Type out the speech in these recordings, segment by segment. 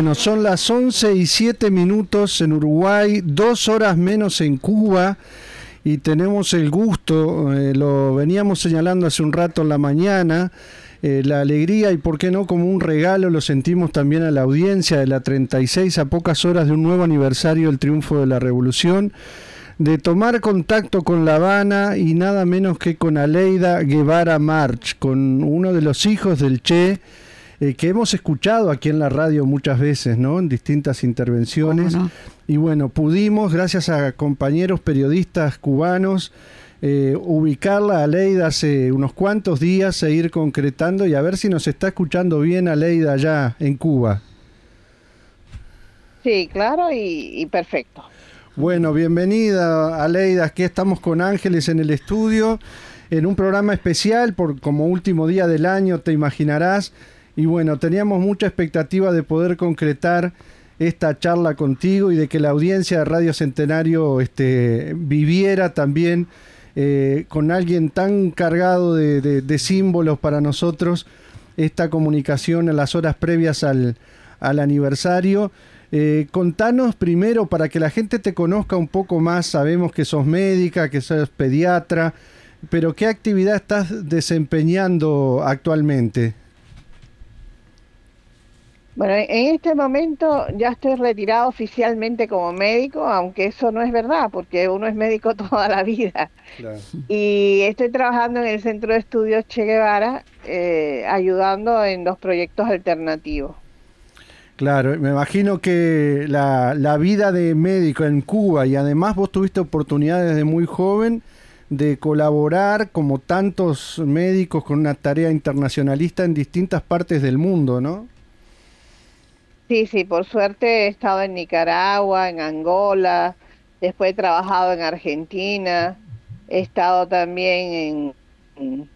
Bueno, son las 11 y 7 minutos en Uruguay, dos horas menos en Cuba y tenemos el gusto, eh, lo veníamos señalando hace un rato en la mañana, eh, la alegría y por qué no como un regalo lo sentimos también a la audiencia de la 36 a pocas horas de un nuevo aniversario del triunfo de la revolución de tomar contacto con La Habana y nada menos que con Aleida Guevara March, con uno de los hijos del Che, eh, que hemos escuchado aquí en la radio muchas veces, ¿no? En distintas intervenciones. Y bueno, pudimos, gracias a compañeros periodistas cubanos, eh, ubicarla a Leida hace unos cuantos días e ir concretando y a ver si nos está escuchando bien Aleida allá en Cuba. Sí, claro y, y perfecto. Bueno, bienvenida Aleida, aquí estamos con Ángeles en el estudio, en un programa especial por como último día del año, te imaginarás. Y bueno, teníamos mucha expectativa de poder concretar esta charla contigo y de que la audiencia de Radio Centenario este, viviera también eh, con alguien tan cargado de, símbolos para nosotros esta comunicación en las horas previas al, aniversario. Eh, contanos primero para que la gente te conozca un poco más, sabemos que sos médica, que sos pediatra, pero ¿qué actividad estás desempeñando actualmente? Bueno, en este momento ya estoy retirado oficialmente como médico, aunque eso no es verdad, porque uno es médico toda la vida. Y estoy trabajando en el Centro de Estudios Che Guevara, eh, ayudando en los proyectos alternativos. Claro, me imagino que la, la vida de médico en Cuba y además vos tuviste oportunidad desde muy joven de colaborar como tantos médicos con una tarea internacionalista en distintas partes del mundo, ¿no? Sí, sí, por suerte he estado en Nicaragua, en Angola, después he trabajado en Argentina, he estado también en,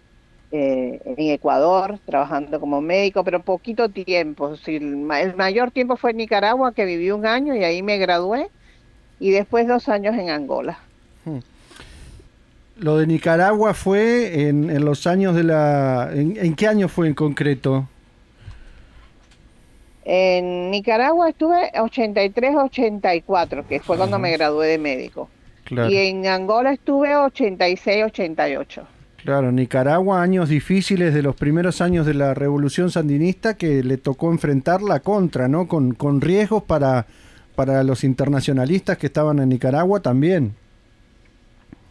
eh, Ecuador trabajando como médico, pero poquito tiempo. el, mayor tiempo fue en Nicaragua, que viví un año y ahí me gradué, y después dos años en Angola. Hmm. Lo de Nicaragua fue en los años de la... ¿En qué año fue en concreto? En Nicaragua estuve 83-84, que fue cuando me gradué de médico. Y en Angola estuve 86-88. Claro, Nicaragua, años difíciles de los primeros años de la revolución sandinista que le tocó enfrentar la contra, ¿no? Con, con riesgos para, para los internacionalistas que estaban en Nicaragua también.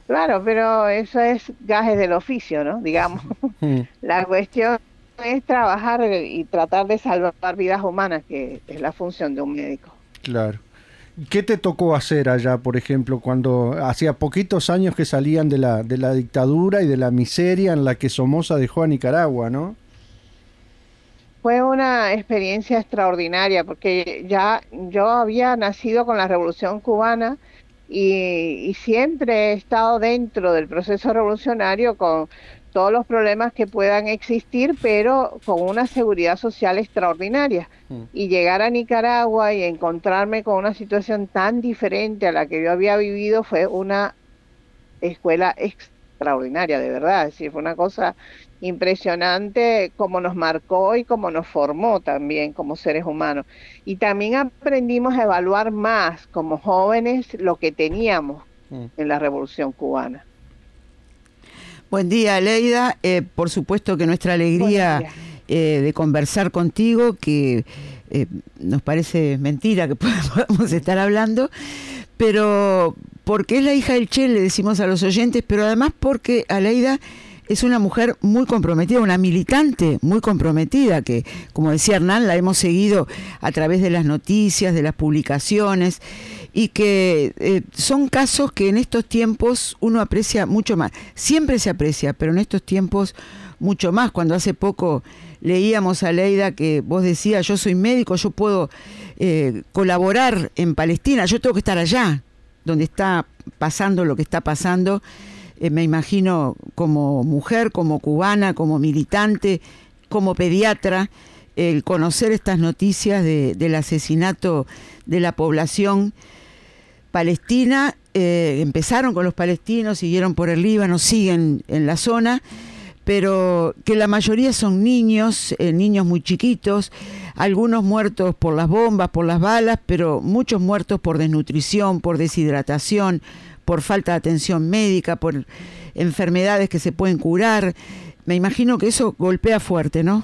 Claro, pero eso es gajes del oficio, ¿no? Digamos. Mm. la cuestión es trabajar y tratar de salvar vidas humanas, que es la función de un médico. Claro. ¿Qué te tocó hacer allá, por ejemplo, cuando hacía poquitos años que salían de la, de la dictadura y de la miseria en la que Somoza dejó a Nicaragua, no? Fue una experiencia extraordinaria porque ya yo había nacido con la Revolución Cubana y, y siempre he estado dentro del proceso revolucionario con todos los problemas que puedan existir, pero con una seguridad social extraordinaria. Mm. Y llegar a Nicaragua y encontrarme con una situación tan diferente a la que yo había vivido fue una escuela extraordinaria, de verdad. Es decir, fue una cosa impresionante como nos marcó y como nos formó también como seres humanos. Y también aprendimos a evaluar más como jóvenes lo que teníamos mm. en la revolución cubana. Buen día, Leida. Eh, por supuesto que nuestra alegría eh, de conversar contigo, que eh, nos parece mentira que podamos estar hablando, pero porque es la hija del Che, le decimos a los oyentes, pero además porque Aleida es una mujer muy comprometida, una militante muy comprometida, que como decía Hernán, la hemos seguido a través de las noticias, de las publicaciones y que eh, son casos que en estos tiempos uno aprecia mucho más. Siempre se aprecia, pero en estos tiempos mucho más. Cuando hace poco leíamos a Leida que vos decías, yo soy médico, yo puedo eh, colaborar en Palestina, yo tengo que estar allá, donde está pasando lo que está pasando. Eh, me imagino como mujer, como cubana, como militante, como pediatra, el conocer estas noticias del asesinato de la población Palestina, eh, empezaron con los palestinos, siguieron por el Líbano, siguen en la zona, pero que la mayoría son niños, eh, niños muy chiquitos, algunos muertos por las bombas, por las balas, pero muchos muertos por desnutrición, por deshidratación, por falta de atención médica, por enfermedades que se pueden curar. Me imagino que eso golpea fuerte, ¿no?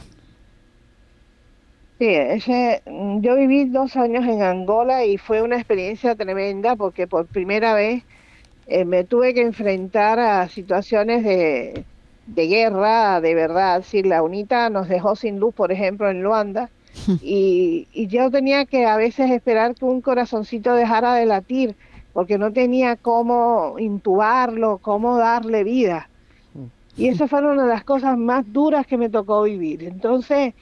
Sí, ese, yo viví dos años en Angola y fue una experiencia tremenda porque por primera vez eh, me tuve que enfrentar a situaciones de, de guerra, de verdad. Si la UNITA nos dejó sin luz, por ejemplo, en Luanda, y, y, yo tenía que a veces esperar que un corazoncito dejara de latir, porque no tenía cómo intubarlo, cómo darle vida. Y esa fue una de las cosas más duras que me tocó vivir. Entonces,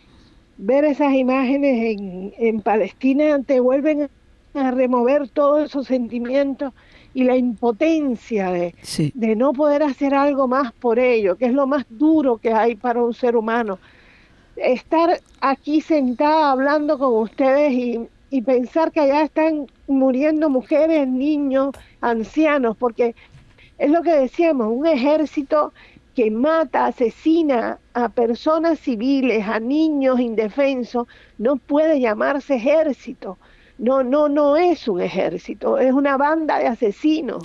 ver esas imágenes en, en Palestina te vuelven a remover todos esos sentimientos y la impotencia de, de no poder hacer algo más por ello, que es lo más duro que hay para un ser humano. Estar aquí sentada hablando con ustedes y, y pensar que allá están muriendo mujeres, niños, ancianos, porque es lo que decíamos, un ejército que mata, asesina a personas civiles, a niños indefensos, no puede llamarse ejército no, no, no es un ejército, es una banda de asesinos,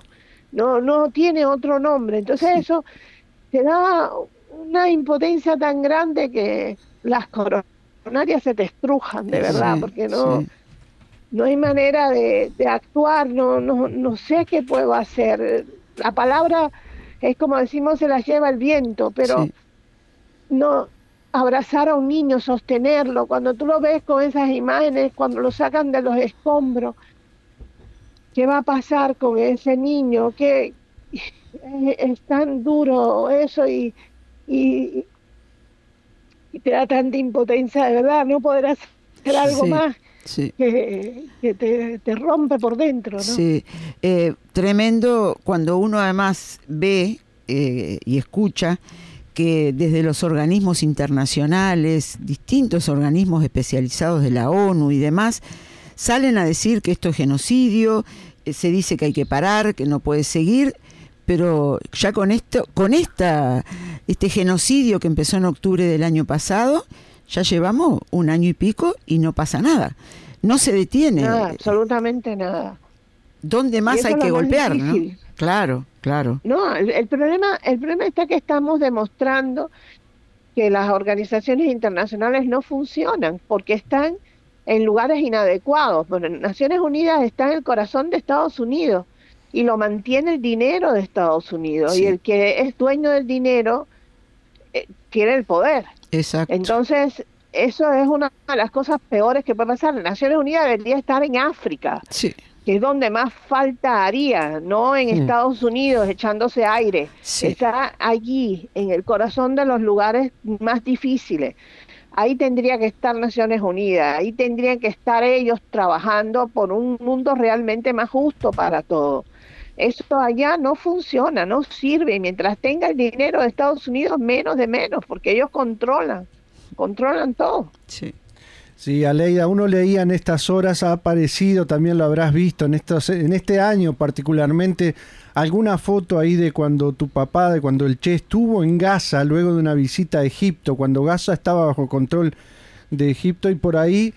no, no tiene otro nombre. Entonces eso te da una impotencia tan grande que las coronarias se te estrujan, de verdad, porque no, no hay manera de, de actuar, no, no, no sé qué puedo hacer. La palabra es como decimos, se la lleva el viento, pero no, abrazar a un niño, sostenerlo, cuando tú lo ves con esas imágenes, cuando lo sacan de los escombros, ¿qué va a pasar con ese niño? Que es tan duro eso y, y, te da tanta impotencia, de verdad, no poder hacer algo más. Que, te, rompe por dentro, ¿no? Sí, eh, tremendo cuando uno además ve eh, y escucha que desde los organismos internacionales, distintos organismos especializados de la ONU y demás, salen a decir que esto es genocidio, eh, se dice que hay que parar, que no puede seguir, pero ya con esto, con esta, este genocidio que empezó en octubre del año pasado, ya llevamos un año y pico y no pasa nada. No se detiene. Nada, absolutamente nada. ¿Dónde más hay que golpear? ¿no? Claro, claro. No, el, problema, el problema está que estamos demostrando que las organizaciones internacionales no funcionan porque están en lugares inadecuados. Bueno, Naciones Unidas está en el corazón de Estados Unidos y lo mantiene el dinero de Estados Unidos y el que es dueño del dinero eh, tiene el poder. Exacto. Entonces, eso es una de las cosas peores que puede pasar. Naciones Unidas debería estar en África. Sí que es donde más falta haría, no en mm. Estados Unidos echándose aire, está allí, en el corazón de los lugares más difíciles. Ahí tendría que estar Naciones Unidas, ahí tendrían que estar ellos trabajando por un mundo realmente más justo para todos. Eso allá no funciona, no sirve. Y mientras tenga el dinero de Estados Unidos, menos de menos, porque ellos controlan, controlan todo. Sí. Sí, Aleida, uno leía en estas horas, ha aparecido, también lo habrás visto en, estos, en este año particularmente, alguna foto ahí de cuando tu papá, de cuando el Che estuvo en Gaza luego de una visita a Egipto, cuando Gaza estaba bajo control de Egipto y por ahí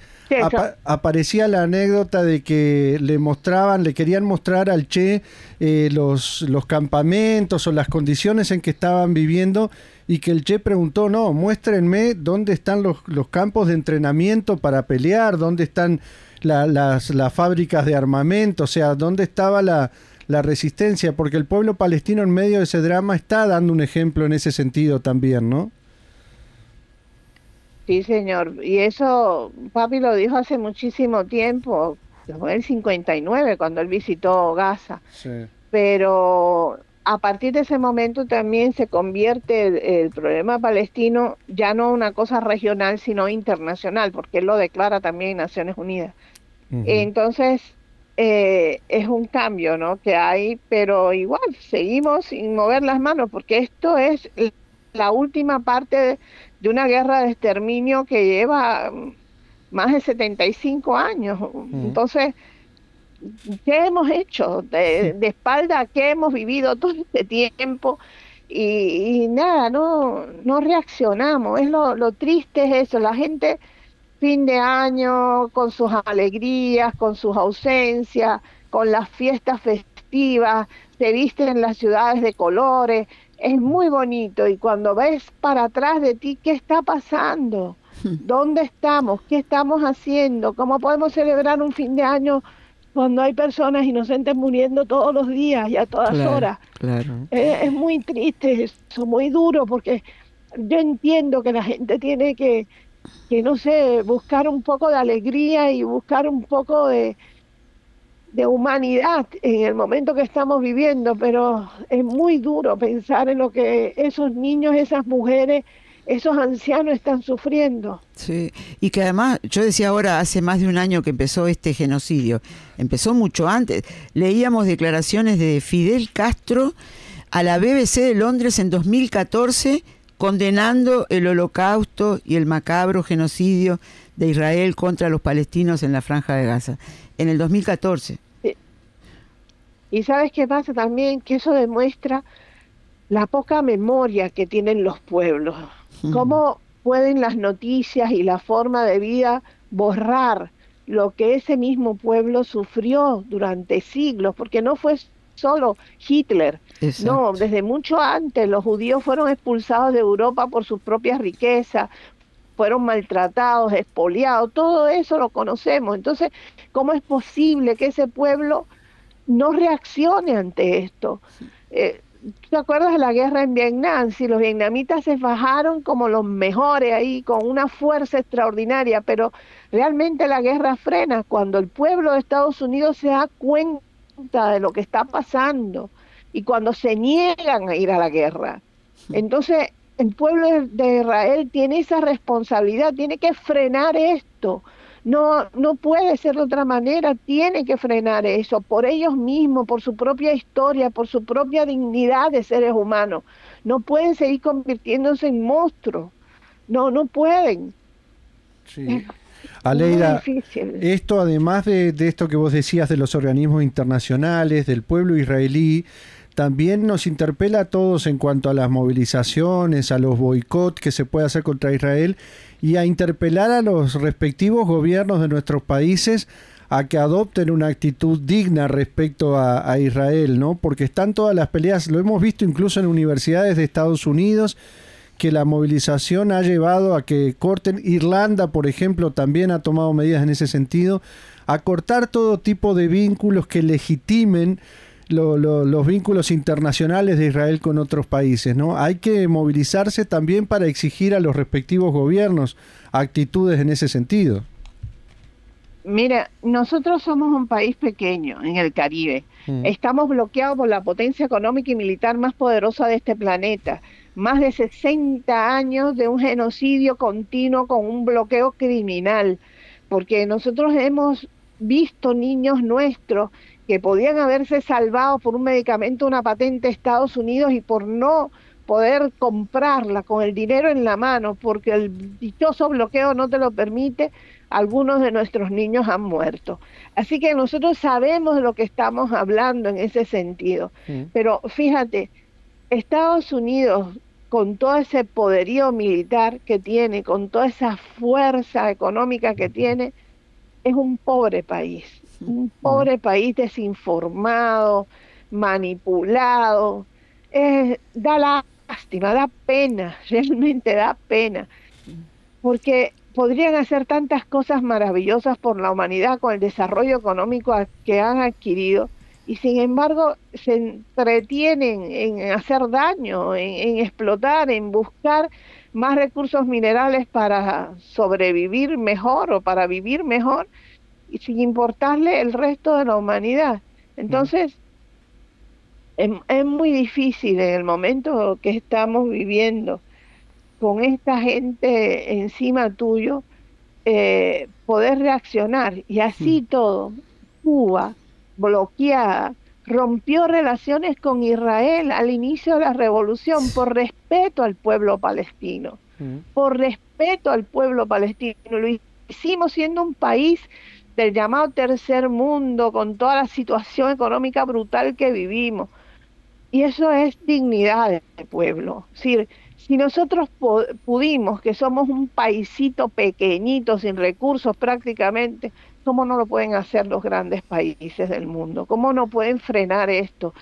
aparecía la anécdota de que le mostraban, le querían mostrar al Che eh, los, los campamentos o las condiciones en que estaban viviendo y que el Che preguntó, no, muéstrenme dónde están los, los campos de entrenamiento para pelear, dónde están las, las fábricas de armamento, o sea, dónde estaba la, la resistencia, porque el pueblo palestino en medio de ese drama está dando un ejemplo en ese sentido también, ¿no? Sí, señor. Y eso papi lo dijo hace muchísimo tiempo, fue en el 59 cuando él visitó Gaza. Sí. Pero a partir de ese momento también se convierte el, problema palestino ya no una cosa regional, sino internacional, porque él lo declara también en Naciones Unidas. Entonces, eh, es un cambio ¿no? que hay, pero igual seguimos sin mover las manos, porque esto es la última parte de, una guerra de exterminio que lleva más de 75 años. Entonces, ¿Qué hemos hecho de, espalda? ¿Qué hemos vivido todo este tiempo? y, nada, no, no reaccionamos. Es lo, lo triste es eso, la gente fin de año con sus alegrías, con sus ausencias, con las fiestas festivas, se visten en las ciudades de colores, es muy bonito y cuando ves para atrás de ti, ¿qué está pasando? ¿Dónde estamos? ¿Qué estamos haciendo? ¿Cómo podemos celebrar un fin de año cuando hay personas inocentes muriendo todos los días y a todas horas? Claro. Es, muy triste eso, muy duro, porque yo entiendo que la gente tiene que, que, no sé, buscar un poco de alegría y buscar un poco de, de humanidad en el momento que estamos viviendo, pero es muy duro pensar en lo que esos niños, esas mujeres, esos ancianos están sufriendo. Sí, y que además, yo decía ahora, hace más de un año que empezó este genocidio, empezó mucho antes. Leíamos declaraciones de Fidel Castro a la BBC de Londres en 2014 condenando el holocausto y el macabro genocidio de Israel contra los palestinos en la franja de Gaza, en el 2014. Y sabes qué pasa también, que eso demuestra la poca memoria que tienen los pueblos, cómo pueden las noticias y la forma de vida borrar lo que ese mismo pueblo sufrió durante siglos, porque no fue solo Hitler, no, desde mucho antes los judíos fueron expulsados de Europa por sus propias riquezas, fueron maltratados, expoliados, todo eso lo conocemos. Entonces, ¿cómo es posible que ese pueblo no reaccione ante esto. Eh, ¿Te acuerdas de la guerra en Vietnam? Si los vietnamitas se bajaron como los mejores ahí, con una fuerza extraordinaria, pero realmente la guerra frena cuando el pueblo de Estados Unidos se da cuenta de lo que está pasando y cuando se niegan a ir a la guerra. Entonces, el pueblo de Israel tiene esa responsabilidad, tiene que frenar esto no, no puede ser de otra manera, tiene que frenar eso por ellos mismos, por su propia historia, por su propia dignidad de seres humanos. No pueden seguir convirtiéndose en monstruos. No, no pueden. Sí. Aleida, esto además de, de, esto que vos decías de los organismos internacionales, del pueblo israelí, también nos interpela a todos en cuanto a las movilizaciones, a los boicots que se puede hacer contra Israel y a interpelar a los respectivos gobiernos de nuestros países a que adopten una actitud digna respecto a, Israel, ¿no? Porque están todas las peleas, lo hemos visto incluso en universidades de Estados Unidos, que la movilización ha llevado a que corten, Irlanda, por ejemplo, también ha tomado medidas en ese sentido, a cortar todo tipo de vínculos que legitimen los vínculos internacionales de Israel con otros países, ¿no? Hay que movilizarse también para exigir a los respectivos gobiernos actitudes en ese sentido. Mira, nosotros somos un país pequeño en el Caribe. Mm. Estamos bloqueados por la potencia económica y militar más poderosa de este planeta. Más de 60 años de un genocidio continuo con un bloqueo criminal. Porque nosotros hemos visto niños nuestros que podían haberse salvado por un medicamento, una patente de Estados Unidos y por no poder comprarla con el dinero en la mano, porque el dichoso bloqueo no te lo permite, algunos de nuestros niños han muerto. Así que nosotros sabemos de lo que estamos hablando en ese sentido. Pero fíjate, Estados Unidos, con todo ese poderío militar que tiene, con toda esa fuerza económica que tiene, es un pobre país un pobre país desinformado, manipulado. da lástima, da pena, realmente da pena, porque podrían hacer tantas cosas maravillosas por la humanidad con el desarrollo económico que han adquirido y sin embargo se entretienen en hacer daño, en explotar, en buscar más recursos minerales para sobrevivir mejor o para vivir mejor y sin importarle el resto de la humanidad. Entonces, es, muy difícil en el momento que estamos viviendo con esta gente encima tuyo eh, poder reaccionar y así todo. Cuba, bloqueada, rompió relaciones con Israel al inicio de la revolución por respeto al pueblo palestino, por respeto al pueblo palestino. Lo hicimos siendo un país del llamado tercer mundo, con toda la situación económica brutal que vivimos. Y eso es dignidad del pueblo. Si, si nosotros pudimos, que somos un paisito pequeñito, sin recursos prácticamente, ¿cómo no lo pueden hacer los grandes países del mundo? ¿Cómo no pueden frenar esto?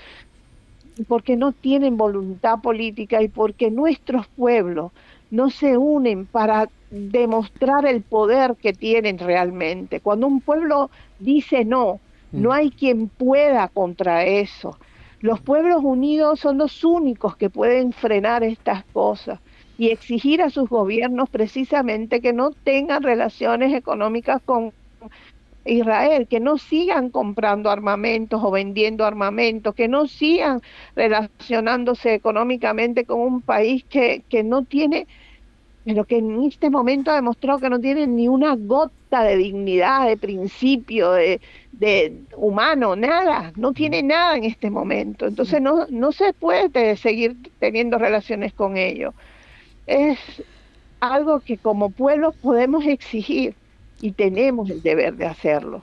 Porque no tienen voluntad política y porque nuestros pueblos no se unen para demostrar el poder que tienen realmente. Cuando un pueblo dice no, no mm. hay quien pueda contra eso. Los pueblos unidos son los únicos que pueden frenar estas cosas y exigir a sus gobiernos precisamente que no tengan relaciones económicas con Israel, que no sigan comprando armamentos o vendiendo armamentos, que no sigan relacionándose económicamente con un país que, que no tiene pero que en este momento ha demostrado que no tiene ni una gota de dignidad, de principio, de, humano, nada, no tiene nada en este momento. Entonces no, no se puede seguir teniendo relaciones con ellos. Es algo que como pueblo podemos exigir y tenemos el deber de hacerlo.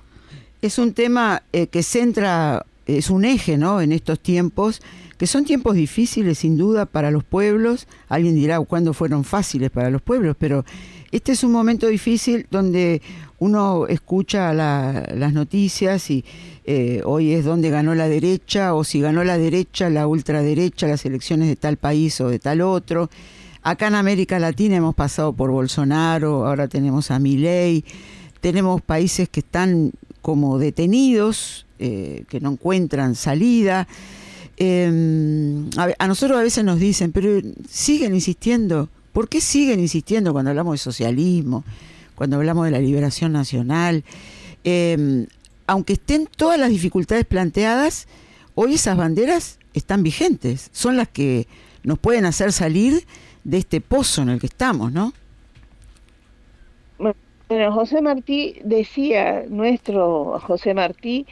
Es un tema eh, que centra, es un eje ¿no? en estos tiempos que son tiempos difíciles sin duda para los pueblos. Alguien dirá cuándo fueron fáciles para los pueblos, pero este es un momento difícil donde uno escucha las noticias y eh, hoy es donde ganó la derecha o si ganó la derecha, la ultraderecha, las elecciones de tal país o de tal otro. Acá en América Latina hemos pasado por Bolsonaro, ahora tenemos a Milei, tenemos países que están como detenidos, eh, que no encuentran salida. Em, a, nosotros a veces nos dicen, pero siguen insistiendo. ¿Por qué siguen insistiendo cuando hablamos de socialismo, cuando hablamos de la liberación nacional? Em, aunque estén todas las dificultades planteadas, hoy esas banderas están vigentes, son las que nos pueden hacer salir de este pozo en el que estamos, ¿no? Bueno, José Martí decía, nuestro José Martí,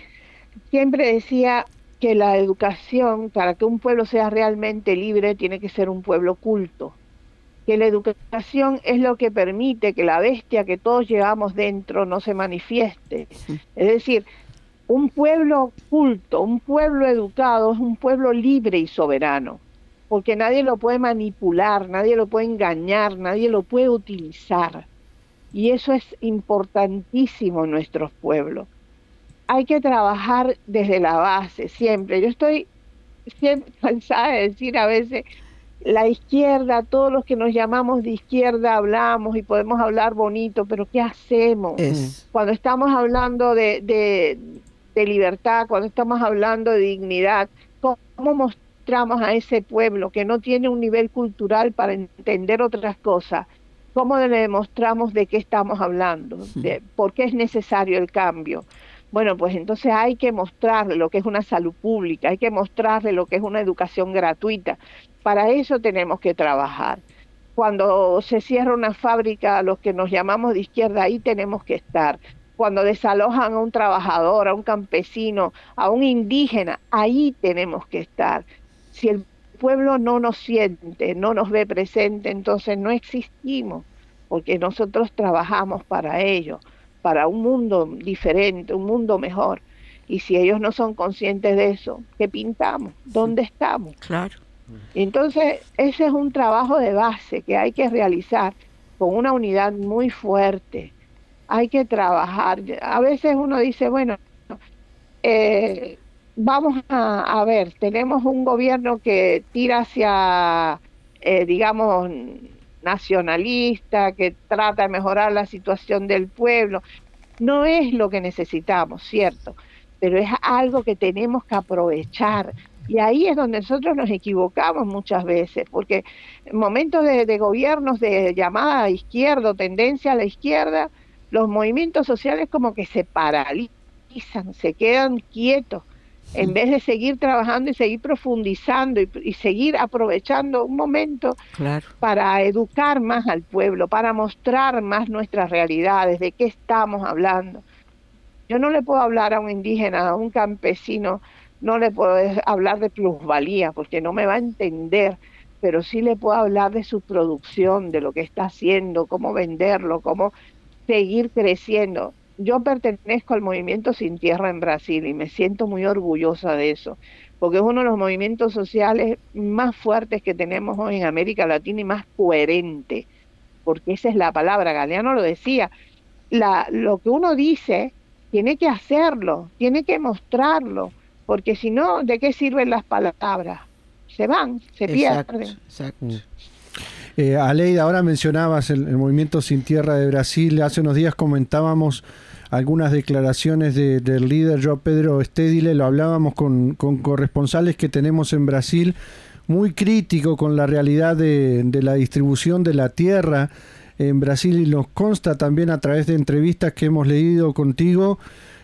siempre decía, que la educación, para que un pueblo sea realmente libre, tiene que ser un pueblo culto. Que la educación es lo que permite que la bestia que todos llevamos dentro no se manifieste. Es decir, un pueblo culto, un pueblo educado es un pueblo libre y soberano, porque nadie lo puede manipular, nadie lo puede engañar, nadie lo puede utilizar. Y eso es importantísimo en nuestros pueblos hay que trabajar desde la base, siempre. Yo estoy siempre cansada de decir a veces, la izquierda, todos los que nos llamamos de izquierda hablamos y podemos hablar bonito, pero ¿qué hacemos? Cuando estamos hablando de, de, libertad, cuando estamos hablando de dignidad, ¿cómo mostramos a ese pueblo que no tiene un nivel cultural para entender otras cosas? ¿Cómo le demostramos de qué estamos hablando? De por qué es necesario el cambio? Bueno, pues entonces hay que mostrarle lo que es una salud pública, hay que mostrarle lo que es una educación gratuita. Para eso tenemos que trabajar. Cuando se cierra una fábrica, los que nos llamamos de izquierda, ahí tenemos que estar. Cuando desalojan a un trabajador, a un campesino, a un indígena, ahí tenemos que estar. Si el pueblo no nos siente, no nos ve presente, entonces no existimos, porque nosotros trabajamos para ello para un mundo diferente, un mundo mejor. Y si ellos no son conscientes de eso, ¿qué pintamos? ¿Dónde estamos? Claro. Entonces, ese es un trabajo de base que hay que realizar con una unidad muy fuerte. Hay que trabajar. A veces uno dice, bueno, eh, vamos a, ver, tenemos un gobierno que tira hacia, eh, digamos, nacionalista, que trata de mejorar la situación del pueblo. No es lo que necesitamos, cierto, pero es algo que tenemos que aprovechar. Y ahí es donde nosotros nos equivocamos muchas veces, porque en momentos de, gobiernos de llamada a izquierda, tendencia a la izquierda, los movimientos sociales como que se paralizan, se quedan quietos en vez de seguir trabajando y seguir profundizando y, seguir aprovechando un momento para educar más al pueblo, para mostrar más nuestras realidades, de qué estamos hablando. Yo no le puedo hablar a un indígena, a un campesino, no le puedo hablar de plusvalía porque no me va a entender, pero sí le puedo hablar de su producción, de lo que está haciendo, cómo venderlo, cómo seguir creciendo yo pertenezco al movimiento Sin Tierra en Brasil y me siento muy orgullosa de eso, porque es uno de los movimientos sociales más fuertes que tenemos hoy en América Latina y más coherente, porque esa es la palabra, Galeano lo decía, la, lo que uno dice tiene que hacerlo, tiene que mostrarlo, porque si no, ¿de qué sirven las palabras? Se van, se pierden. Exacto. Mm. Eh, Aleida, ahora mencionabas el, movimiento Sin Tierra de Brasil. Hace unos días comentábamos algunas declaraciones del líder Joao Pedro Estédile, lo hablábamos con, corresponsales que tenemos en Brasil, muy crítico con la realidad de, la distribución de la tierra en Brasil y nos consta también a través de entrevistas que hemos leído contigo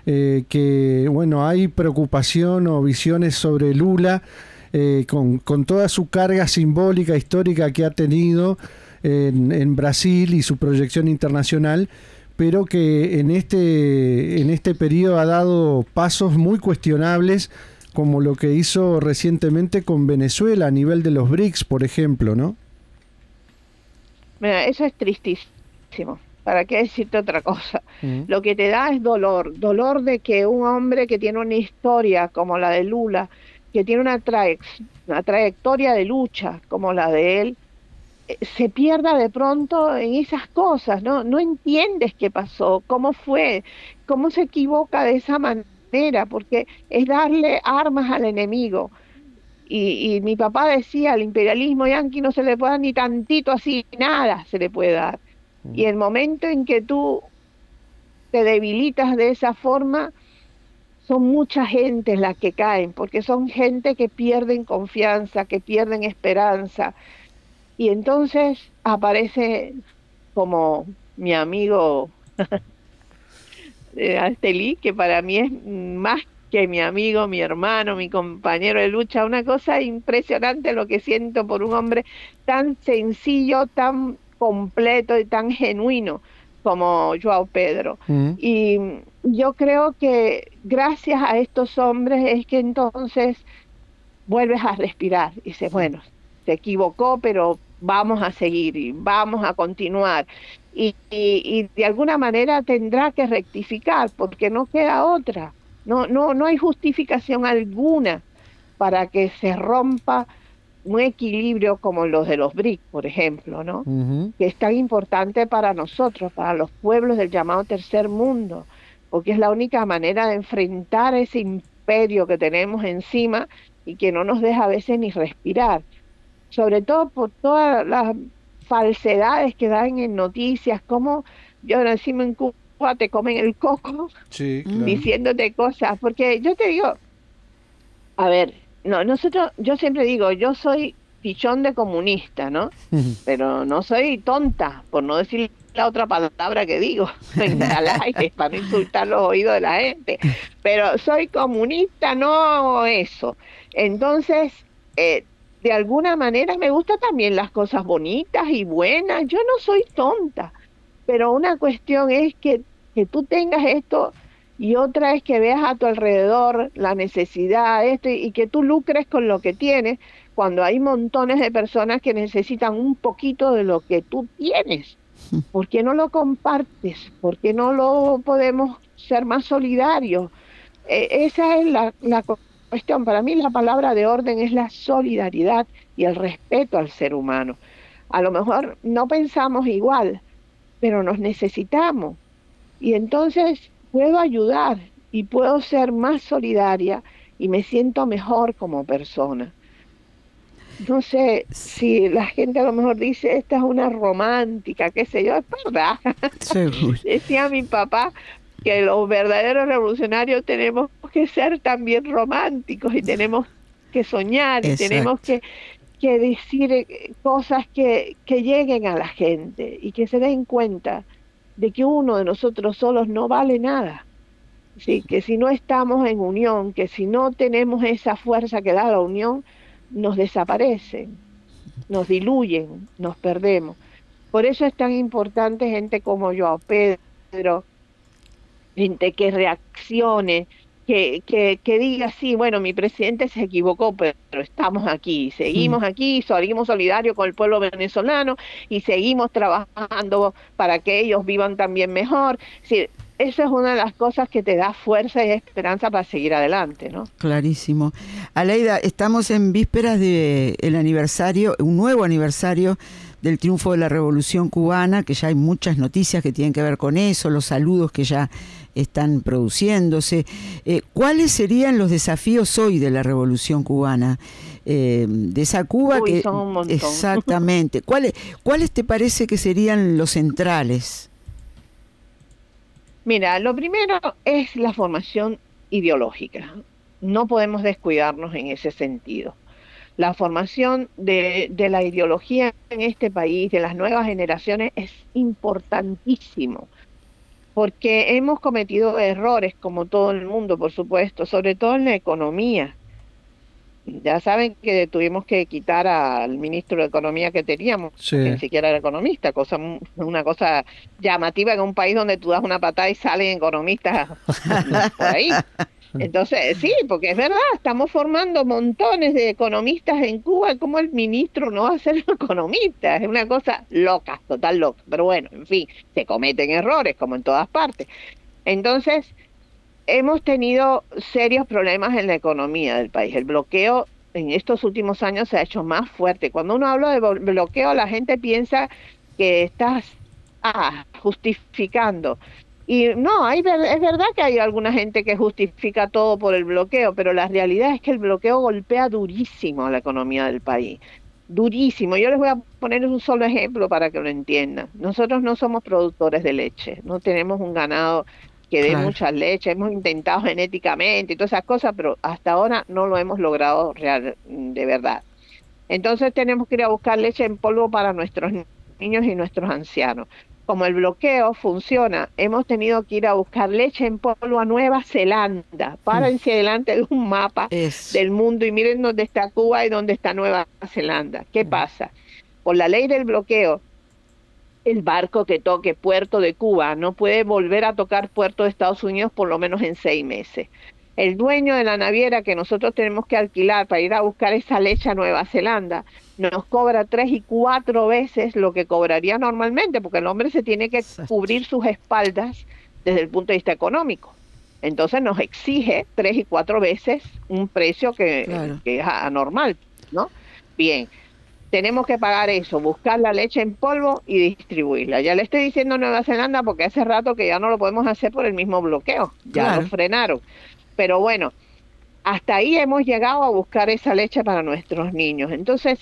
eh, que bueno hay preocupación o visiones sobre Lula eh, con, toda su carga simbólica histórica que ha tenido en, en Brasil y su proyección internacional pero que en este, en este periodo ha dado pasos muy cuestionables, como lo que hizo recientemente con Venezuela a nivel de los BRICS, por ejemplo, ¿no? Mira, eso es tristísimo. ¿Para qué decirte otra cosa? Mm. Lo que te da es dolor, dolor de que un hombre que tiene una historia como la de Lula, que tiene una, una trayectoria de lucha como la de él, se pierda de pronto en esas cosas, ¿no? No entiendes qué pasó, cómo fue, cómo se equivoca de esa manera, porque es darle armas al enemigo. Y, mi papá decía, al imperialismo yanqui no se le puede dar ni tantito así, nada se le puede dar. Y el momento en que tú te debilitas de esa forma, son mucha gente las que caen, porque son gente que pierden confianza, que pierden esperanza, y entonces aparece como mi amigo Asteli, que para mí es más que mi amigo, mi hermano, mi compañero de lucha, una cosa impresionante lo que siento por un hombre tan sencillo, tan completo y tan genuino como Joao Pedro. Mm. Y yo creo que gracias a estos hombres es que entonces vuelves a respirar y dices, bueno, se equivocó, pero vamos a seguir y vamos a continuar. Y, de alguna manera tendrá que rectificar porque no queda otra. No, no, no hay justificación alguna para que se rompa un equilibrio como los de los BRIC, por ejemplo, ¿no? Que es tan importante para nosotros, para los pueblos del llamado tercer mundo, porque es la única manera de enfrentar ese imperio que tenemos encima y que no nos deja a veces ni respirar sobre todo por todas las falsedades que dan en noticias, como yo encima en Cuba te comen el coco diciéndote cosas, porque yo te digo, a ver, no, nosotros, yo siempre digo, yo soy pichón de comunista, ¿no? Pero no soy tonta, por no decir la otra palabra que digo en al aire para no insultar los oídos de la gente. Pero soy comunista, no eso. Entonces, eh, de alguna manera me gustan también las cosas bonitas y buenas. Yo no soy tonta, pero una cuestión es que, que tú tengas esto y otra es que veas a tu alrededor la necesidad, esto, y, que tú lucres con lo que tienes cuando hay montones de personas que necesitan un poquito de lo que tú tienes. ¿Por qué no lo compartes? ¿Por qué no lo podemos ser más solidarios? E, esa es la, la para mí la palabra de orden es la solidaridad y el respeto al ser humano. A lo mejor no pensamos igual, pero nos necesitamos. Y entonces puedo ayudar y puedo ser más solidaria y me siento mejor como persona. No sé si la gente a lo mejor dice, esta es una romántica, qué sé yo, es verdad. Decía mi papá, que los verdaderos revolucionarios tenemos que ser también románticos y tenemos que soñar y tenemos que, que decir eh, cosas que, que lleguen a la gente y que se den cuenta de que uno de nosotros solos no vale nada. Sí, que si no estamos en unión, que si no tenemos esa fuerza que da la unión, nos desaparecen, nos diluyen, nos perdemos. Por eso es tan importante gente como yo, Pedro, gente que reaccione, que, que, que, diga, sí, bueno, mi presidente se equivocó, pero estamos aquí, seguimos aquí, seguimos solidarios con el pueblo venezolano y seguimos trabajando para que ellos vivan también mejor. Es esa es una de las cosas que te da fuerza y esperanza para seguir adelante, ¿no? Clarísimo. Aleida, estamos en vísperas del el aniversario, un nuevo aniversario del triunfo de la Revolución Cubana, que ya hay muchas noticias que tienen que ver con eso, los saludos que ya están produciéndose. Eh, ¿Cuáles serían los desafíos hoy de la Revolución Cubana? Eh, de esa Cuba Uy, que son un montón. exactamente. ¿Cuáles cuáles te parece que serían los centrales? Mira, lo primero es la formación ideológica. No podemos descuidarnos en ese sentido. La formación de, de la ideología en este país, de las nuevas generaciones, es importantísimo porque hemos cometido errores, como todo el mundo, por supuesto, sobre todo en la economía. Ya saben que tuvimos que quitar al ministro de Economía que teníamos, Sí. que ni siquiera era economista, cosa una cosa llamativa en un país donde tú das una patada y salen economistas por ahí. Entonces, sí, porque es verdad, estamos formando montones de economistas en Cuba, como el ministro no va a ser economista? Es una cosa loca, total loca. Pero bueno, en fin, se cometen errores, como en todas partes. Entonces, hemos tenido serios problemas en la economía del país. El bloqueo en estos últimos años se ha hecho más fuerte. Cuando uno habla de blo- bloqueo, la gente piensa que estás ah, justificando. Y no, hay, es verdad que hay alguna gente que justifica todo por el bloqueo, pero la realidad es que el bloqueo golpea durísimo a la economía del país. Durísimo. Yo les voy a poner un solo ejemplo para que lo entiendan. Nosotros no somos productores de leche, no tenemos un ganado que dé Claro. mucha leche, hemos intentado genéticamente y todas esas cosas, pero hasta ahora no lo hemos logrado real, de verdad. Entonces tenemos que ir a buscar leche en polvo para nuestros ni- niños y nuestros ancianos. Como el bloqueo funciona, hemos tenido que ir a buscar leche en polvo a Nueva Zelanda. Párense delante de un mapa del mundo y miren dónde está Cuba y dónde está Nueva Zelanda. ¿Qué pasa? Por la ley del bloqueo, el barco que toque puerto de Cuba no puede volver a tocar puerto de Estados Unidos por lo menos en seis meses. El dueño de la naviera que nosotros tenemos que alquilar para ir a buscar esa leche a Nueva Zelanda nos cobra tres y cuatro veces lo que cobraría normalmente, porque el hombre se tiene que Exacto. cubrir sus espaldas desde el punto de vista económico. Entonces nos exige tres y cuatro veces un precio que, Claro. que es anormal, ¿no? Bien, tenemos que pagar eso, buscar la leche en polvo y distribuirla. Ya le estoy diciendo a Nueva Zelanda porque hace rato que ya no lo podemos hacer por el mismo bloqueo, ya Claro. lo frenaron. Pero bueno, hasta ahí hemos llegado a buscar esa leche para nuestros niños. Entonces,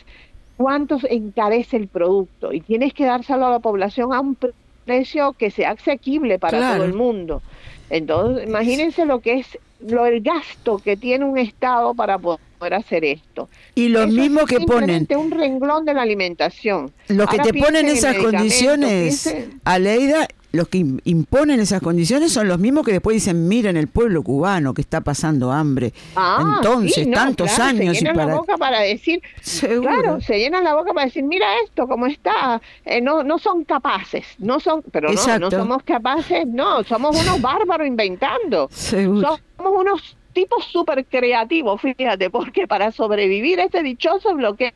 ¿cuánto encarece el producto? Y tienes que dárselo a la población a un pre- precio que sea asequible para Claro. todo el mundo. Entonces, imagínense lo que es lo el gasto que tiene un Estado para poder hacer esto. y los mismos que ponen, un renglón de la alimentación. los que Ahora te ponen en esas condiciones, piensen- Aleida, los que im- imponen esas condiciones son los mismos que después dicen, miren el pueblo cubano que está pasando hambre. Ah, Entonces, sí, no, tantos claro, años se y llenan para... la boca para decir, Seguro. claro, se llenan la boca para decir, mira esto, cómo está, Eh, no, no son capaces, no son, pero no, no somos capaces, no, somos unos bárbaros inventando, Seguro. somos unos tipos súper creativos, fíjate, porque para sobrevivir a este dichoso bloqueo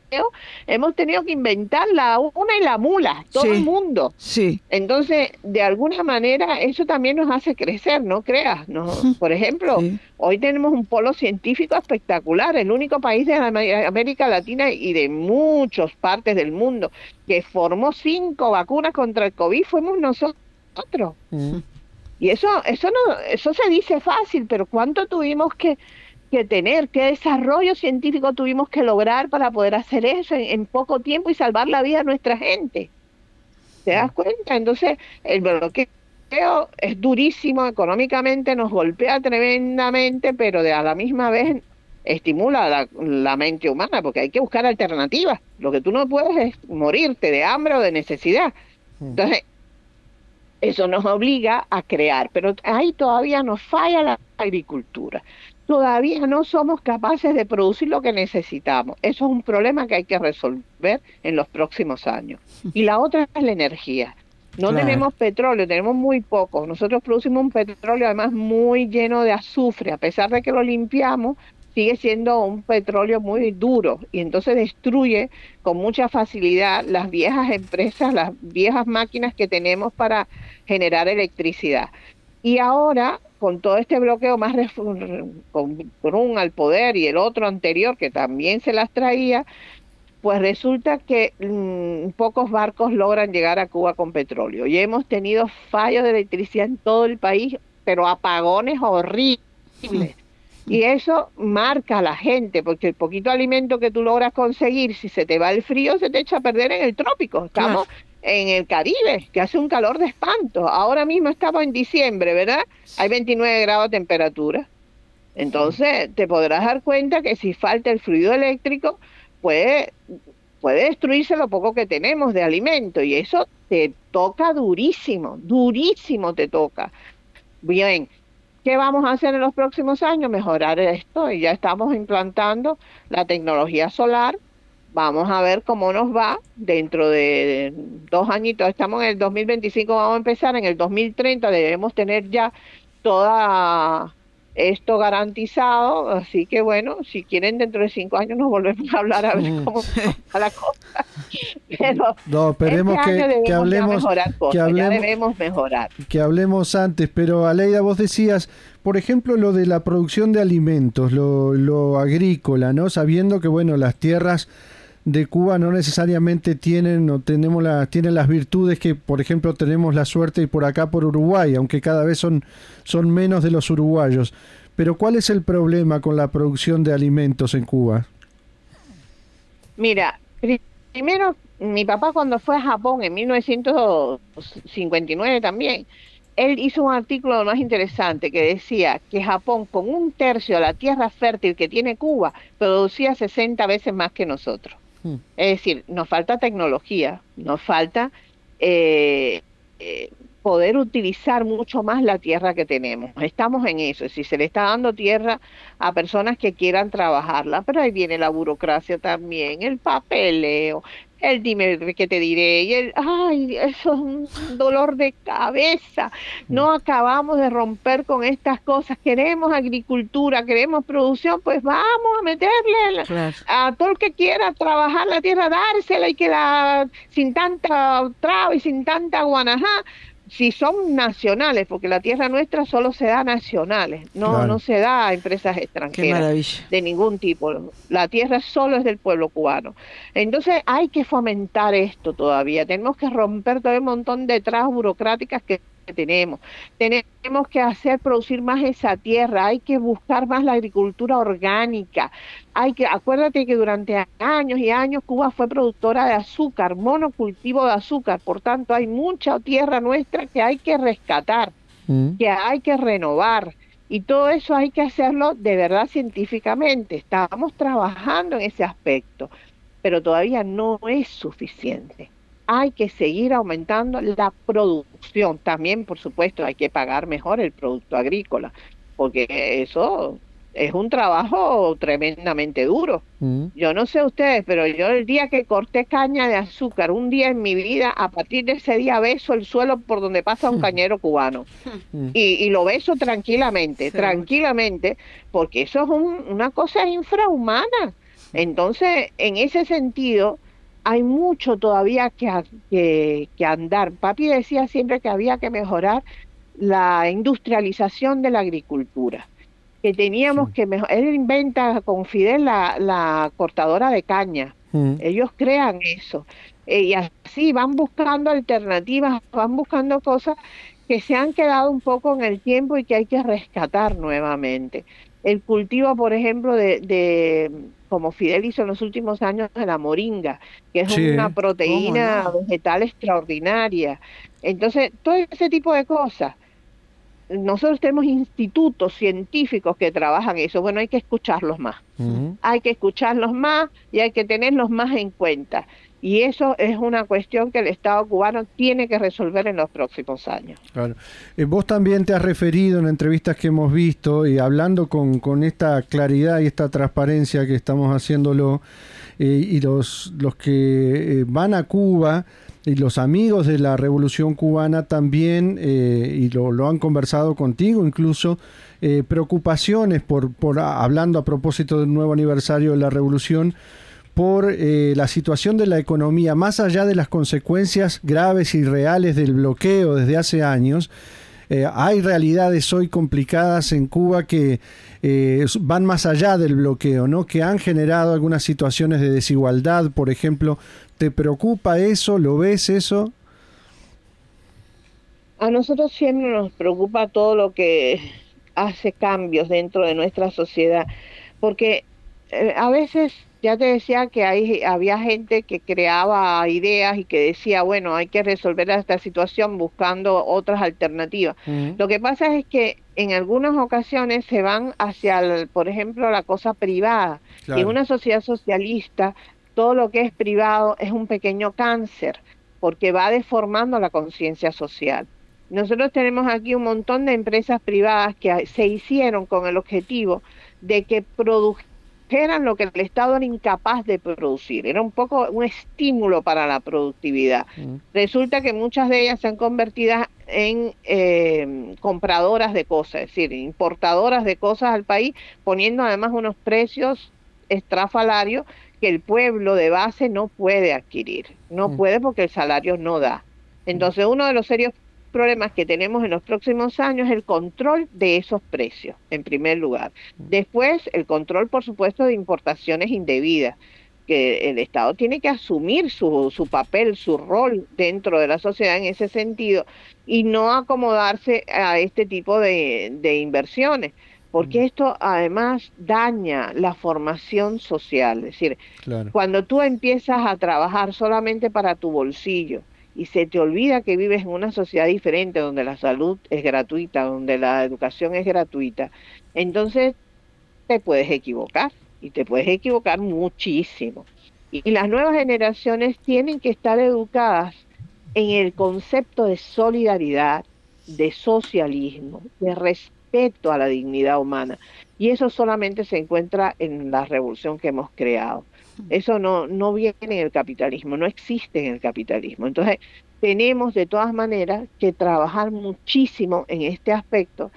hemos tenido que inventar la una y la mula, todo Sí. el mundo. Sí, Entonces, de alguna manera, eso también nos hace crecer, no creas, ¿no? Por ejemplo, Sí. hoy tenemos un polo científico espectacular, el único país de Am- América Latina y de muchas partes del mundo que formó cinco vacunas contra el COVID fuimos nosotros. Mm. Y eso, eso no, eso se dice fácil, pero ¿cuánto tuvimos que, que tener? ¿Qué desarrollo científico tuvimos que lograr para poder hacer eso en, en poco tiempo y salvar la vida de nuestra gente? ¿Te das cuenta? Entonces, el bloqueo es durísimo económicamente, nos golpea tremendamente, pero de a la misma vez estimula la, la mente humana, porque hay que buscar alternativas. Lo que tú no puedes es morirte de hambre o de necesidad. Entonces, eso nos obliga a crear, pero ahí todavía nos falla la agricultura. Todavía no somos capaces de producir lo que necesitamos. Eso es un problema que hay que resolver en los próximos años. Y la otra es la energía. No Claro. tenemos petróleo, tenemos muy poco. Nosotros producimos un petróleo además muy lleno de azufre. A pesar de que lo limpiamos, sigue siendo un petróleo muy duro y entonces destruye con mucha facilidad las viejas empresas, las viejas máquinas que tenemos para generar electricidad. Y ahora, con todo este bloqueo más con Brun al poder y el otro anterior que también se las traía, pues resulta que mm, pocos barcos logran llegar a Cuba con petróleo. Y hemos tenido fallos de electricidad en todo el país, pero apagones horribles. Y eso marca a la gente, porque el poquito alimento que tú logras conseguir, si se te va el frío, se te echa a perder en el trópico. Estamos en el Caribe, que hace un calor de espanto. Ahora mismo estamos en diciembre, ¿verdad? Hay 29 grados de temperatura. Entonces, te podrás dar cuenta que si falta el fluido eléctrico, puede, puede destruirse lo poco que tenemos de alimento. Y eso te toca durísimo, durísimo te toca. Bien, ¿Qué vamos a hacer en los próximos años? Mejorar esto y ya estamos implantando la tecnología solar. Vamos a ver cómo nos va dentro de dos añitos. Estamos en el 2025, vamos a empezar. En el 2030 debemos tener ya toda esto garantizado, así que bueno, si quieren dentro de cinco años nos volvemos a hablar a ver mm. cómo va la cosa. Pero no, esperemos este que, hablemos, que hablemos, debemos mejorar. Que hablemos antes, pero Aleida, vos decías, por ejemplo, lo de la producción de alimentos, lo, lo agrícola, ¿no? Sabiendo que, bueno, las tierras de Cuba no necesariamente tienen o tenemos la, tienen las virtudes que, por ejemplo, tenemos la suerte y por acá por Uruguay, aunque cada vez son, son menos de los uruguayos. Pero ¿cuál es el problema con la producción de alimentos en Cuba? Mira, primero, mi papá cuando fue a Japón en 1959 también, él hizo un artículo más interesante que decía que Japón, con un tercio de la tierra fértil que tiene Cuba, producía 60 veces más que nosotros. Mm. Es decir, nos falta tecnología, nos falta eh, eh, poder utilizar mucho más la tierra que tenemos. Estamos en eso. Si se le está dando tierra a personas que quieran trabajarla, pero ahí viene la burocracia también, el papeleo, el dime que te diré y el ay eso es un dolor de cabeza. No mm. acabamos de romper con estas cosas. Queremos agricultura queremos producción pues vamos a meterle a todo el que quiera trabajar la tierra dársela y que la sin tanta traba y sin tanta guanajá si son nacionales, porque la tierra nuestra solo se da nacionales, no, no se da a empresas extranjeras de ningún tipo. La tierra solo es del pueblo cubano. Entonces hay que fomentar esto todavía. Tenemos que romper todo el montón de trabas burocráticas que tenemos. Tenemos que hacer producir más esa tierra, hay que buscar más la agricultura orgánica. Hay que acuérdate que durante años y años Cuba fue productora de azúcar, monocultivo de azúcar, por tanto hay mucha tierra nuestra que hay que rescatar, mm. que hay que renovar. Y todo eso hay que hacerlo de verdad científicamente. Estamos trabajando en ese aspecto, pero todavía no es suficiente hay que seguir aumentando la producción. También, por supuesto, hay que pagar mejor el producto agrícola, porque eso es un trabajo tremendamente duro. Mm. Yo no sé ustedes, pero yo el día que corté caña de azúcar, un día en mi vida, a partir de ese día beso el suelo por donde pasa un cañero cubano. Mm. Y, lo beso tranquilamente, tranquilamente, porque eso es una cosa infrahumana. Entonces, en ese sentido, hay mucho todavía que, que, andar. Papi decía siempre que había que mejorar la industrialización de la agricultura, que teníamos que mejorar. Él inventa con Fidel la, cortadora de caña. Mm. Ellos crean eso. Eh, y así van buscando alternativas, van buscando cosas que se han quedado un poco en el tiempo y que hay que rescatar nuevamente. El cultivo, por ejemplo, de como Fidel hizo en los últimos años de la moringa, que es una proteína vegetal extraordinaria. Entonces, todo ese tipo de cosas. Nosotros tenemos institutos científicos que trabajan eso. Bueno, hay que escucharlos más. Hay que escucharlos más y hay que tenerlos más en cuenta. Y eso es una cuestión que el Estado cubano tiene que resolver en los próximos años. Claro. Eh, vos también te has referido en entrevistas que hemos visto y hablando con, con esta claridad y esta transparencia que estamos haciéndolo eh, y los, los que eh, van a Cuba y los amigos de la Revolución Cubana también, y lo, lo, han conversado contigo incluso, preocupaciones por, por, hablando a propósito del nuevo aniversario de la Revolución, por eh, la situación de la economía, más allá de las consecuencias graves y reales del bloqueo desde hace años, eh, hay realidades hoy complicadas en Cuba que eh, van más allá del bloqueo, ¿no? Que han generado algunas situaciones de desigualdad, por ejemplo. ¿Te preocupa eso? ¿Lo ves eso? A nosotros siempre nos preocupa todo lo que hace cambios dentro de nuestra sociedad, porque a veces ya te decía que hay, había gente que creaba ideas y que decía, bueno, hay que resolver esta situación buscando otras alternativas. Lo que pasa es que en algunas ocasiones se van hacia, por ejemplo, la cosa privada. En una sociedad socialista, todo lo que es privado es un pequeño cáncer, porque va deformando la conciencia social. Nosotros tenemos aquí un montón de empresas privadas que se hicieron con el objetivo de que produjeran lo que el Estado era incapaz de producir. Era un poco un estímulo para la productividad. Mm. Resulta que muchas de ellas se han convertido en eh, compradoras de cosas, es decir, importadoras de cosas al país, poniendo además unos precios estrafalarios que el pueblo de base no puede adquirir. No mm. puede porque el salario no da. Entonces, uno de los serios problemas que tenemos en los próximos años es el control de esos precios, en primer lugar. Después, el control, por supuesto, de importaciones indebidas, que el Estado tiene que asumir su, su papel, su rol dentro de la sociedad en ese sentido y no acomodarse a este tipo de, de inversiones porque esto además daña la formación social. Es decir, cuando tú empiezas a trabajar solamente para tu bolsillo, y se te olvida que vives en una sociedad diferente donde la salud es gratuita, donde la educación es gratuita, entonces te puedes equivocar y te puedes equivocar muchísimo. Y, las nuevas generaciones tienen que estar educadas en el concepto de solidaridad, de socialismo, de respeto a la dignidad humana. Y eso solamente se encuentra en la revolución que hemos creado. Eso no, no viene en el capitalismo, no existe en el capitalismo. Entonces, tenemos de todas maneras que trabajar muchísimo en este aspecto.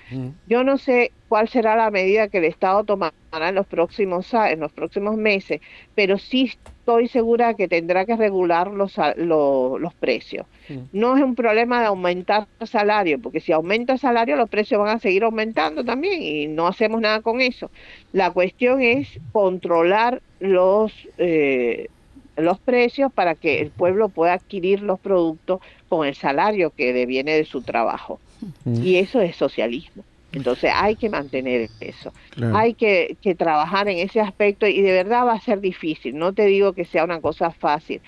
Yo no sé cuál será la medida que el Estado tomará en los próximos en los próximos meses, pero sí estoy segura que tendrá que regular los, los, precios. No es un problema de aumentar el salario, porque si aumenta el salario los precios van a seguir aumentando también y no hacemos nada con eso. La cuestión es controlar los eh, los precios para que el pueblo pueda adquirir los productos con el salario que deviene de su trabajo. Y eso es socialismo. Entonces hay que mantener eso. Hay que, trabajar en ese aspecto y de verdad va a ser difícil. No te digo que sea una cosa fácil.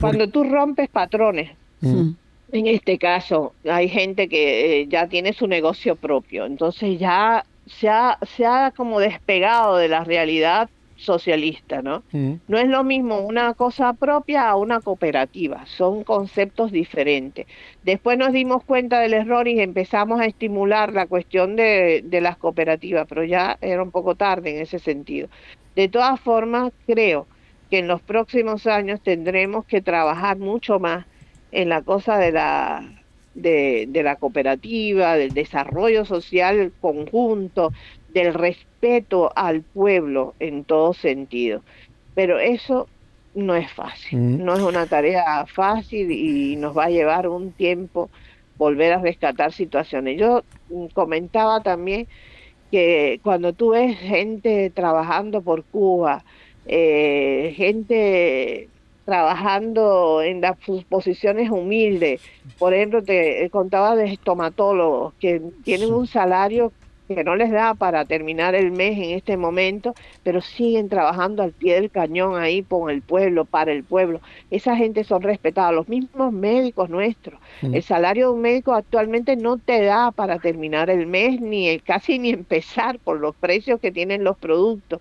Cuando tú rompes patrones, en este caso hay gente que eh, ya tiene su negocio propio, entonces ya se ha, se ha como despegado de la realidad socialista, ¿no? Mm. No es lo mismo una cosa propia a una cooperativa, son conceptos diferentes. Después nos dimos cuenta del error y empezamos a estimular la cuestión de, de las cooperativas, pero ya era un poco tarde en ese sentido. De todas formas, creo que en los próximos años tendremos que trabajar mucho más en la cosa de la de, de, la cooperativa, del desarrollo social conjunto, del respeto al pueblo en todo sentido. Pero eso no es fácil, mm. no es una tarea fácil y nos va a llevar un tiempo volver a rescatar situaciones. Yo comentaba también que cuando tú ves gente trabajando por Cuba, eh, gente trabajando en las posiciones humildes, por ejemplo, te contaba de estomatólogos que tienen un salario que no les da para terminar el mes en este momento, pero siguen trabajando al pie del cañón ahí con el pueblo, para el pueblo. Esa gente son respetados, los mismos médicos nuestros. Mm. El salario de un médico actualmente no te da para terminar el mes, ni casi ni empezar por los precios que tienen los productos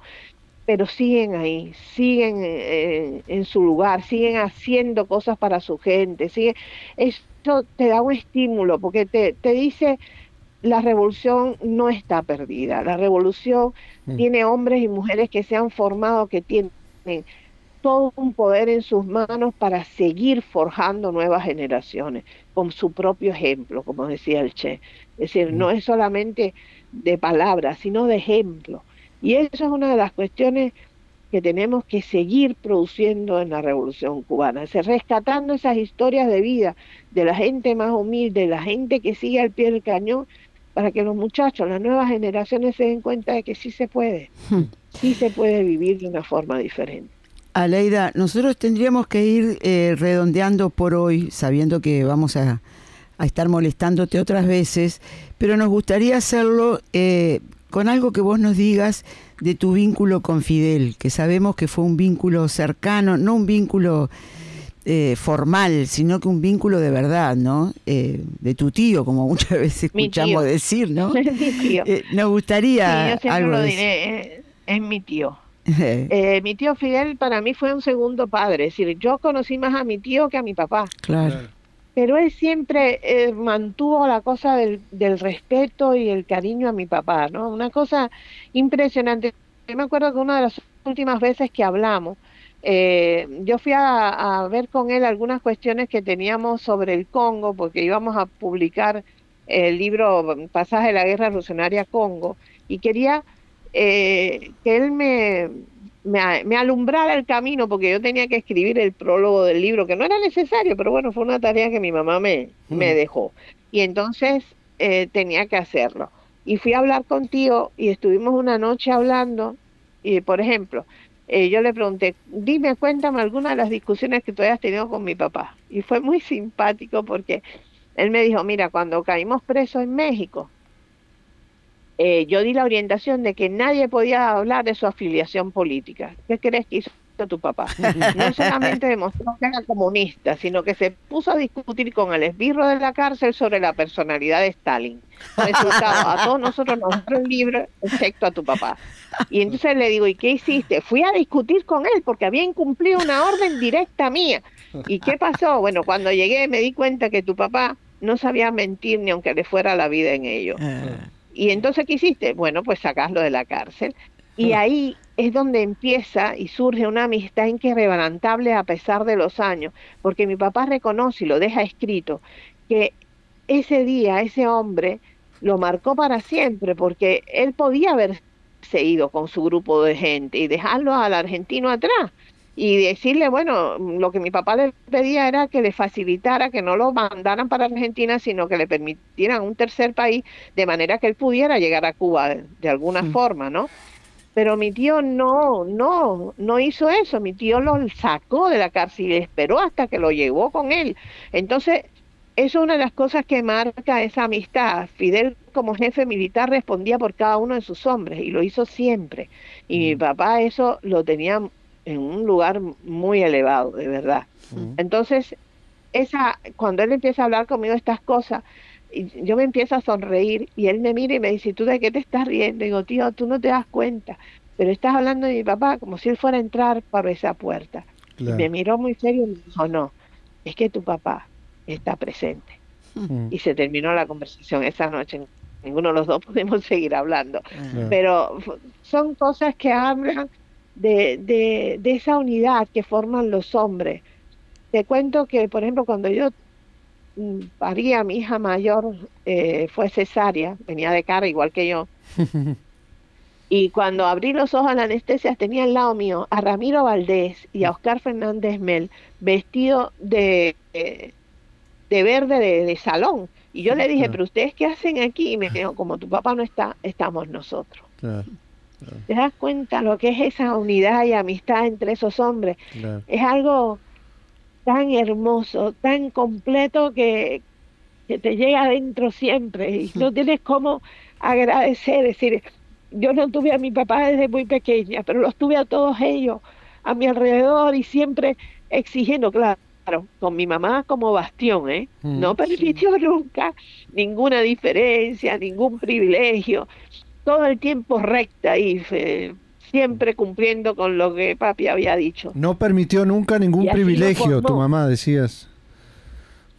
pero siguen ahí, siguen eh, en su lugar, siguen haciendo cosas para su gente, sigue esto te da un estímulo porque te, te dice, la revolución no está perdida. La revolución mm. tiene hombres y mujeres que se han formado, que tienen todo un poder en sus manos para seguir forjando nuevas generaciones con su propio ejemplo, como decía el Che. Es decir, no mm. es solamente de palabras, sino de ejemplo. Y eso es una de las cuestiones que tenemos que seguir produciendo en la Revolución Cubana, rescatando esas historias de vida de la gente más humilde, de la gente que sigue al pie del cañón, para que los muchachos, las nuevas generaciones se den cuenta de que sí se puede, sí se puede vivir de una forma diferente. Aleida, nosotros tendríamos que ir eh, redondeando por hoy, sabiendo que vamos a, a, estar molestándote otras veces, pero nos gustaría hacerlo eh, con algo que vos nos digas de tu vínculo con Fidel, que sabemos que fue un vínculo cercano, no un vínculo eh, formal, sino que un vínculo de verdad, ¿no? Eh, de tu tío, como muchas veces escuchamos decir, ¿no? Eh, nos gustaría sí, yo algo lo diré, es, mi tío. mi tío Fidel para mí fue un segundo padre, es decir, yo conocí más a mi tío que a mi papá. Claro pero él siempre eh, mantuvo la cosa del, del, respeto y el cariño a mi papá, ¿no? Una cosa impresionante. Yo me acuerdo que una de las últimas veces que hablamos, eh, yo fui a, ver con él algunas cuestiones que teníamos sobre el Congo, porque íbamos a publicar el libro Pasaje de la Guerra Revolucionaria Congo, y quería eh, que él me, me, alumbrara el camino porque yo tenía que escribir el prólogo del libro, que no era necesario, pero bueno, fue una tarea que mi mamá me, me dejó. Y entonces eh, tenía que hacerlo. Y fui a hablar con tío y estuvimos una noche hablando, y por ejemplo, eh, yo le pregunté, dime, cuéntame alguna de las discusiones que tú hayas tenido con mi papá. Y fue muy simpático porque él me dijo, mira, cuando caímos presos en México, eh, yo di la orientación de que nadie podía hablar de su afiliación política. ¿Qué crees que hizo tu papá? No solamente demostró que era comunista, sino que se puso a discutir con el esbirro de la cárcel sobre la personalidad de Stalin. Resultado, a todos nosotros nos dio libro, excepto a tu papá. Y entonces le digo, ¿y qué hiciste? Fui a discutir con él porque había incumplido una orden directa mía. ¿Y qué pasó? Bueno, cuando llegué me di cuenta que tu papá no sabía mentir ni aunque le fuera la vida en ello. Ah. Y entonces, ¿qué hiciste? Bueno, pues sacaslo de la cárcel. Y ah. ahí es donde empieza y surge una amistad inquebrantable a pesar de los años, porque mi papá reconoce y lo deja escrito, que ese día, ese hombre, lo marcó para siempre, porque él podía haberse ido con su grupo de gente y dejarlo al argentino atrás, y decirle, bueno, lo que mi papá le pedía era que le facilitara, que no lo mandaran para Argentina, sino que le permitieran un tercer país, de manera que él pudiera llegar a Cuba de, alguna forma, ¿no? Pero mi tío no, no, no hizo eso, mi tío lo sacó de la cárcel y esperó hasta que lo llevó con él. Entonces, eso es una de las cosas que marca esa amistad. Fidel como jefe militar respondía por cada uno de sus hombres y lo hizo siempre. Y mi papá eso lo tenía en un lugar muy elevado, de verdad. Entonces, esa, cuando él empieza a hablar conmigo estas cosas, yo me empiezo a sonreír y él me mira y me dice, ¿tú de qué te estás riendo? Y digo, tío, tú no te das cuenta, pero estás hablando de mi papá como si él fuera a entrar por esa puerta. Y me miró muy serio y me dijo, no, es que tu papá está presente. Y se terminó la conversación esa noche. Ninguno de los dos pudimos seguir hablando. Pero son cosas que hablan de, de, esa unidad que forman los hombres. Te cuento que, por ejemplo, cuando yo mm, parí a mi hija mayor, eh, fue cesárea, venía de cara igual que yo. y cuando abrí los ojos a la anestesia, tenía al lado mío a Ramiro Valdés y a Oscar Fernández Mel, vestido de, de verde de, salón. Y yo le dije, pero ustedes qué hacen aquí? Y me dijo, como tu papá no está, estamos nosotros. ¿Te das cuenta lo que es esa unidad y amistad entre esos hombres? Es algo tan hermoso, tan completo que, te llega adentro siempre y no tienes cómo agradecer. Es decir, yo no tuve a mi papá desde muy pequeña, pero los tuve a todos ellos a mi alrededor y siempre exigiendo, claro, con mi mamá como bastión, ¿eh? Mm. No permitió nunca ninguna diferencia, ningún privilegio todo el tiempo recta y siempre cumpliendo con lo que papi había dicho. No permitió nunca ningún privilegio, tu mamá decías.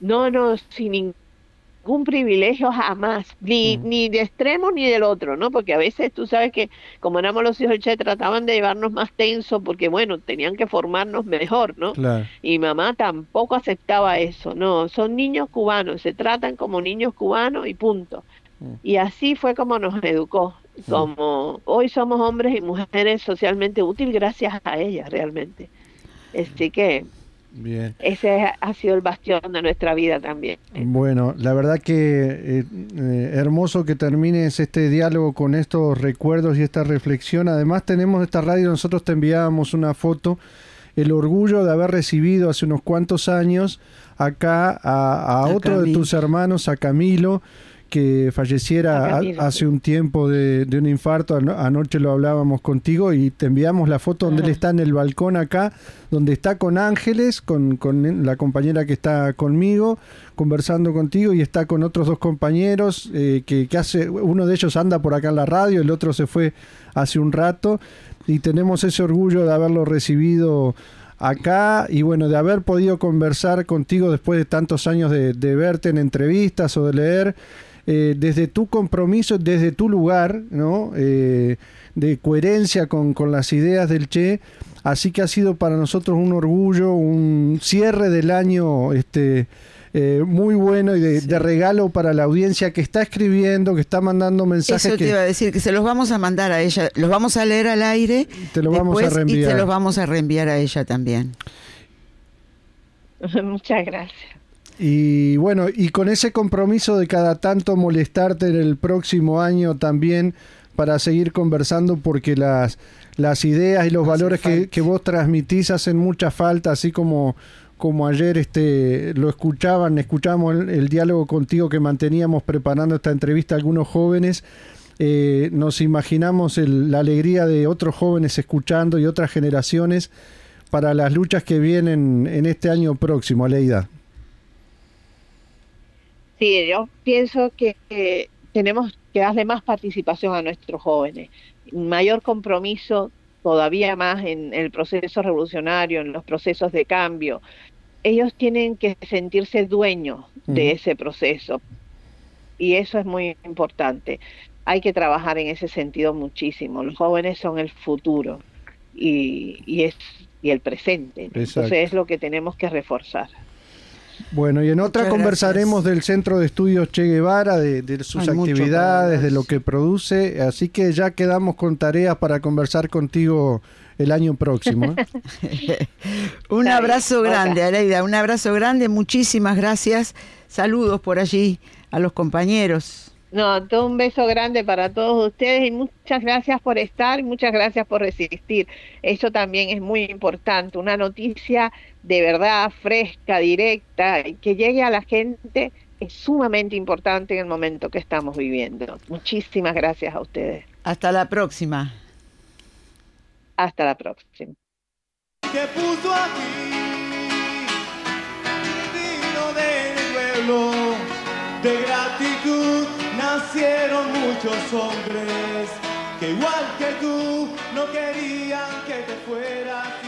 No, no, sin ningún privilegio jamás, ni, mm. ni de extremo ni del otro, ¿no? Porque a veces tú sabes que como éramos los hijos del Che, trataban de llevarnos más tenso porque, bueno, tenían que formarnos mejor, ¿no? Y mamá tampoco aceptaba eso, no, son niños cubanos, se tratan como niños cubanos y punto. Mm. Y así fue como nos educó. Como hoy somos hombres y mujeres socialmente útiles gracias a ella realmente. Así que Bien. ese ha sido el bastión de nuestra vida también. Bueno, la verdad que eh, eh, hermoso que termines este diálogo con estos recuerdos y esta reflexión. Además tenemos esta radio, nosotros te enviábamos una foto, el orgullo de haber recibido hace unos cuantos años acá a, otro de tus hermanos, a Camilo que falleciera hace un tiempo de, un infarto. Anoche lo hablábamos contigo y te enviamos la foto donde él está en el balcón acá, donde está con Ángeles, con, la compañera que está conmigo, conversando contigo y está con otros dos compañeros eh, que, que, hace, uno de ellos anda por acá en la radio, el otro se fue hace un rato y tenemos ese orgullo de haberlo recibido acá y bueno, de haber podido conversar contigo después de tantos años de, de verte en entrevistas o de leer. Eh, desde tu compromiso, desde tu lugar, ¿no? Eh, de coherencia con, las ideas del Che. Así que ha sido para nosotros un orgullo, un cierre del año este, eh, muy bueno y de, regalo para la audiencia que está escribiendo, que está mandando mensajes. Eso te iba a decir, que se los vamos a mandar a ella, los vamos a leer al aire te lo vamos a reenviar. y te los vamos a reenviar a ella también. Muchas gracias. Y bueno, y con ese compromiso de cada tanto molestarte en el próximo año también para seguir conversando porque las, las ideas y los valores que, que, vos transmitís hacen mucha falta, así como, como ayer este, lo escuchaban, escuchamos el, diálogo contigo que manteníamos preparando esta entrevista a algunos jóvenes. Eh, nos imaginamos la alegría de otros jóvenes escuchando y otras generaciones para las luchas que vienen en este año próximo, Leida. Sí, yo pienso que, tenemos que darle más participación a nuestros jóvenes, mayor compromiso todavía más en el proceso revolucionario, en los procesos de cambio. Ellos tienen que sentirse dueños de ese proceso y eso es muy importante. Hay que trabajar en ese sentido muchísimo. Los jóvenes son el futuro y, es y el presente. Entonces es lo que tenemos que reforzar. Bueno, y en otra conversaremos del Centro de Estudios Che Guevara, de, sus actividades, de lo que produce, así que ya quedamos con tareas para conversar contigo el año próximo. ¿eh? un abrazo grande, Aleida, un abrazo grande, muchísimas gracias. Saludos por allí a los compañeros. No, todo un beso grande para todos ustedes y muchas gracias por estar y muchas gracias por resistir. Eso también es muy importante, una noticia de verdad fresca, directa, y que llegue a la gente es sumamente importante en el momento que estamos viviendo. Muchísimas gracias a ustedes. Hasta la próxima. Hasta la próxima. de gratitud nacieron muchos hombres que igual que tú no querían que te fueras